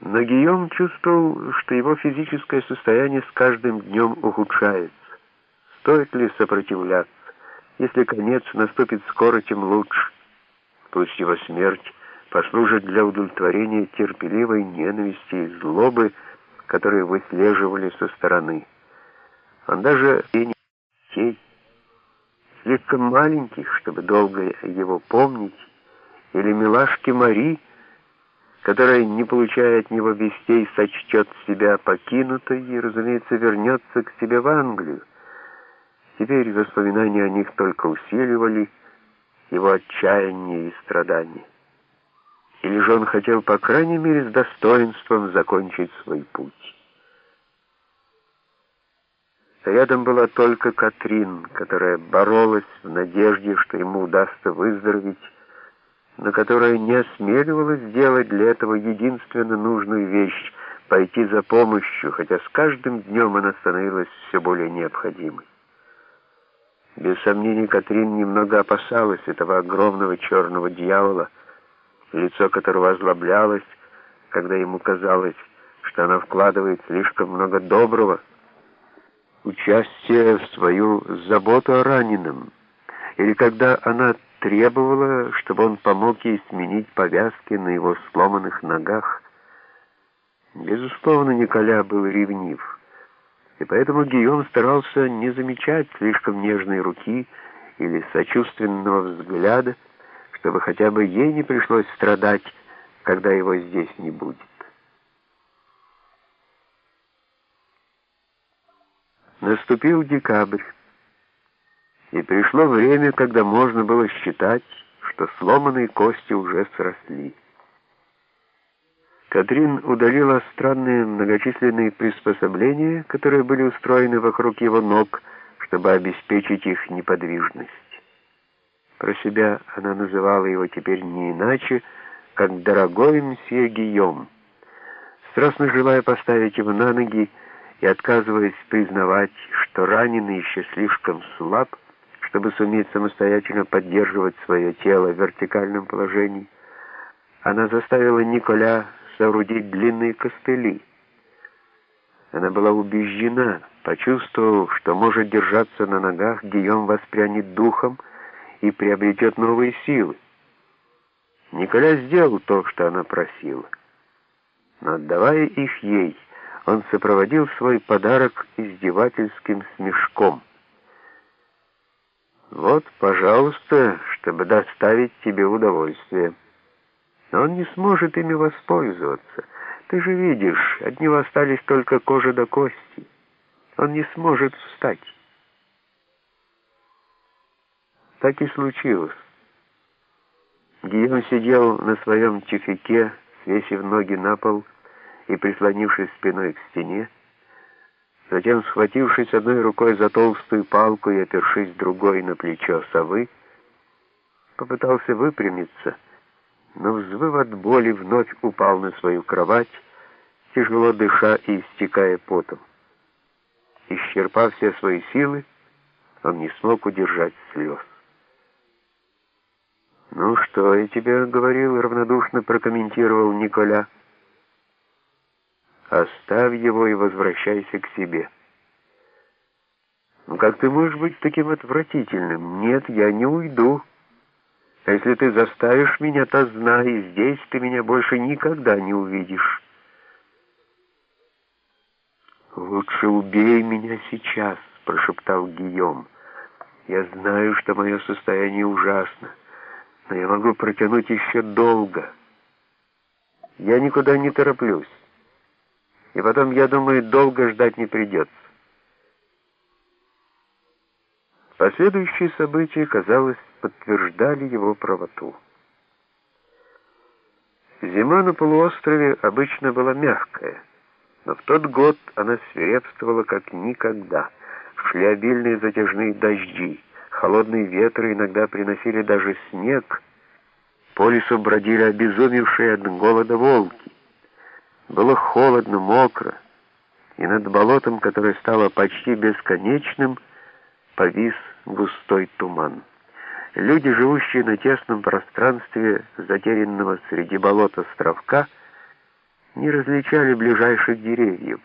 Но Гийом чувствовал, что его физическое состояние с каждым днем ухудшается. Стоит ли сопротивляться? Если конец наступит скоро, тем лучше. Пусть его смерть послужит для удовлетворения терпеливой ненависти и злобы, которые выслеживали со стороны. Он даже и не детей, слишком маленьких, чтобы долго его помнить, или милашки Мари, которая, не получая от него вестей, сочтет себя покинутой и, разумеется, вернется к себе в Англию. Теперь воспоминания о них только усиливали его отчаяние и страдания. Или же он хотел, по крайней мере, с достоинством закончить свой путь. Рядом была только Катрин, которая боролась в надежде, что ему удастся выздороветь, но которая не осмеливалась сделать для этого единственно нужную вещь — пойти за помощью, хотя с каждым днем она становилась все более необходимой. Без сомнений, Катрин немного опасалась этого огромного черного дьявола, лицо которого озлоблялось, когда ему казалось, что она вкладывает слишком много доброго, участия в свою заботу о раненом, или когда она требовала, чтобы он помог ей сменить повязки на его сломанных ногах. Безусловно, Николя был ревнив, и поэтому Гийом старался не замечать слишком нежной руки или сочувственного взгляда, чтобы хотя бы ей не пришлось страдать, когда его здесь не будет. Наступил декабрь, и пришло время, когда можно было считать, что сломанные кости уже сросли. Катрин удалила странные многочисленные приспособления, которые были устроены вокруг его ног, чтобы обеспечить их неподвижность. Про себя она называла его теперь не иначе, как «дорогой мсье Гийом», страстно желая поставить его на ноги и отказываясь признавать, что раненый еще слишком слаб, чтобы суметь самостоятельно поддерживать свое тело в вертикальном положении, она заставила Николя соорудить длинные костыли. Она была убеждена, почувствовав, что может держаться на ногах, Гийом воспрянет духом и приобретет новые силы. Николя сделал то, что она просила. Но отдавая их ей, он сопроводил свой подарок издевательским смешком. «Вот, пожалуйста, чтобы доставить тебе удовольствие. Но он не сможет ими воспользоваться. Ты же видишь, от него остались только кожа до кости. Он не сможет встать». Так и случилось. Гийом сидел на своем тюфяке, свесив ноги на пол, и, прислонившись спиной к стене, затем, схватившись одной рукой за толстую палку и опершись другой на плечо совы, попытался выпрямиться, но, взвыв от боли, вновь упал на свою кровать, тяжело дыша и истекая потом. Исчерпав все свои силы, он не смог удержать слез. «Ну что я тебе говорил?» — равнодушно прокомментировал Николя. Оставь его и возвращайся к себе. Ну как ты можешь быть таким отвратительным? Нет, я не уйду. А если ты заставишь меня, то знай, здесь ты меня больше никогда не увидишь. «Лучше убей меня сейчас», — прошептал Гийом. «Я знаю, что мое состояние ужасно, но я могу протянуть еще долго. Я никуда не тороплюсь. И потом, я думаю, долго ждать не придется. Последующие события, казалось, подтверждали его правоту. Зима на полуострове обычно была мягкая, но в тот год она свирепствовала как никогда. Шли обильные затяжные дожди, холодные ветры иногда приносили даже снег, по лесу бродили обезумевшие от голода волки. Было холодно, мокро, и над болотом, которое стало почти бесконечным, повис густой туман. Люди, живущие на тесном пространстве, затерянного среди болот островка, не различали ближайших деревьев.